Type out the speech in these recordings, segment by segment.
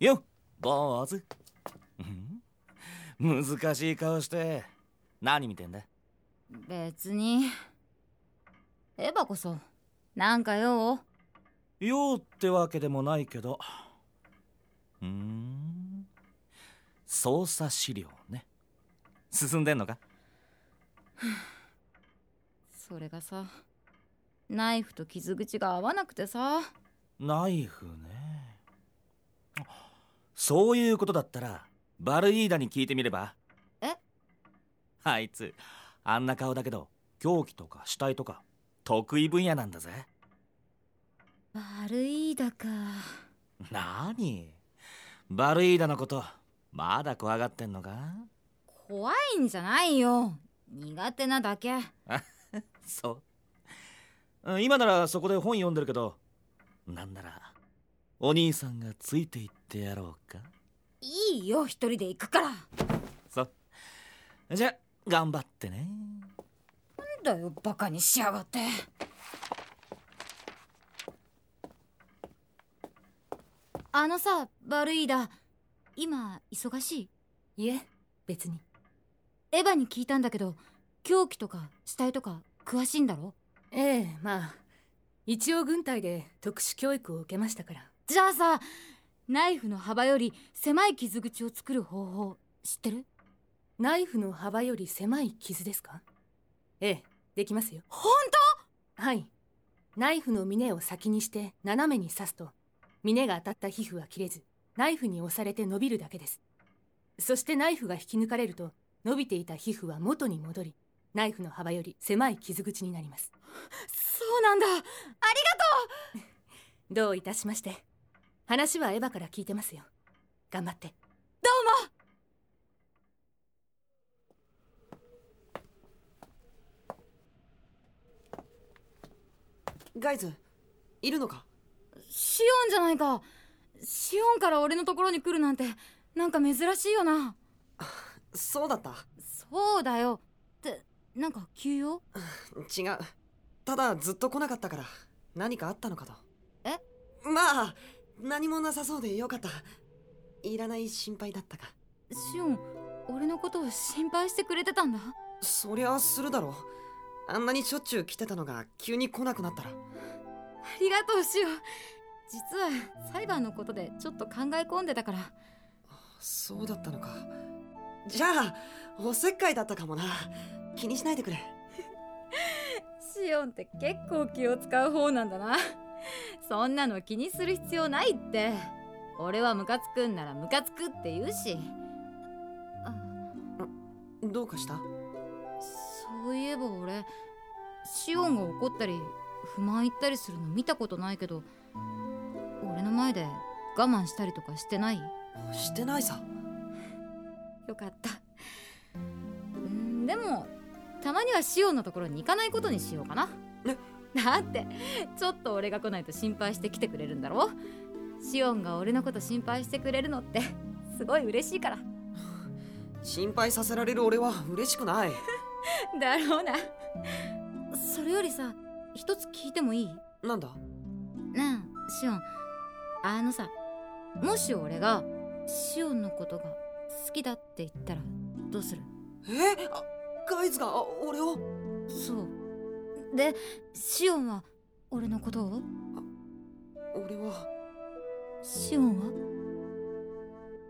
よ坊主。難しい顔して。何見てんだ？別に。エヴァこそなんか用？用ってわけでもないけど。ふん。捜査資料ね。進んでんのか？それがさナイフと傷口が合わなくてさ。ナイフねそういうことだったらバルイーダに聞いてみれば。え？あいつあんな顔だけど凶器とか死体とか得意分野なんだぜ。バルイーダか。なにバルイーダのことまだ怖がってんのか？怖いんじゃないよ。苦手なだけ。そう。今ならそこで本読んでるけどなんならお兄さんがついていってやろうか。いいよ一人で行くから。そう。じゃ頑張ってね。なんだよバカにしやがって。あのさバルイーダ今忙しい？いえ別に。いエヴァに聞いたんだけど凶器とか死体とか詳しいんだろ？ええまあ一応軍隊で特殊教育を受けましたからじゃあさナイフの幅より狭い傷口を作る方法知ってる？ナイフの幅より狭い傷ですか？ええできますよ。本はい。ナイフの峰を先にして斜めに刺すと峰が当たった皮膚は切れずナイフに押されて伸びるだけです。そしてナイフが引き抜かれると伸びていた皮膚は元に戻りナイフの幅より狭い傷口になります。そうなんだ。ありがとう！どういたしまして話はエヴァから聞いてますよ。頑張って。どうも！ガイズいるのか？シオンじゃないか。シオンから俺のところに来るなんてなんか珍しいよな。そうだった？そうだよ。ってなんか急用？違う。ただずっと来なかったから何かあったのかと。え？まあ何もなさそうでよかった。いらない心配だったか。シオン俺のことを心配してくれてたんだ？そりゃするだろ。あんなにしょっちゅう来てたのが急に来なくなったら。ありがとうシオン。実は裁判のことでちょっと考え込んでたから。そうだったのか。じゃあおせっかいだったかもな。気にしないでくれ。シオンって結構気を使う方なんだな そんなの気にする必要ないって。俺はムカつくんならムカつくって言うし。どうかした？そういえば俺シオンが怒ったり不満言ったりするの見たことないけど俺の前で我慢したりとかしてない？してないさ。よかった。んでもたまにはシオンのところに行かないことにしようかな。えだってちょっと俺が来ないと心配して来てくれるんだろ？シオンが俺のこと心配してくれるのってすごい嬉しいから。心配させられる俺は嬉しくない。だろうな。それよりさ一つ聞いてもいい？なんだ？ねえシオン。あのさもし俺がシオンのことが好きだって言ったらどうする？え？あガイズがあ俺を？そうでシオンは俺のことを？俺は。シオンは？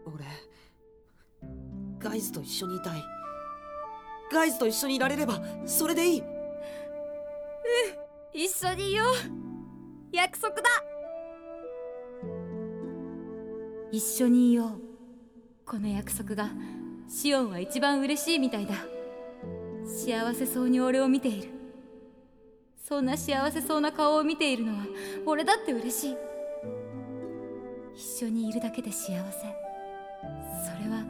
俺ガイズと一緒にいたい。ガイズと一緒にいられればそれでいい。一緒にいよう。約束だ。一緒にいよう。この約束がシオンは一番嬉しいみたいだ。幸せそうに俺を見ているそんな幸せそうな顔を見ているのは俺だって嬉しい。一緒にいるだけで幸せ。それは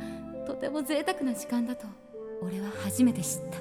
とても贅沢な時間だと俺は初めて知った。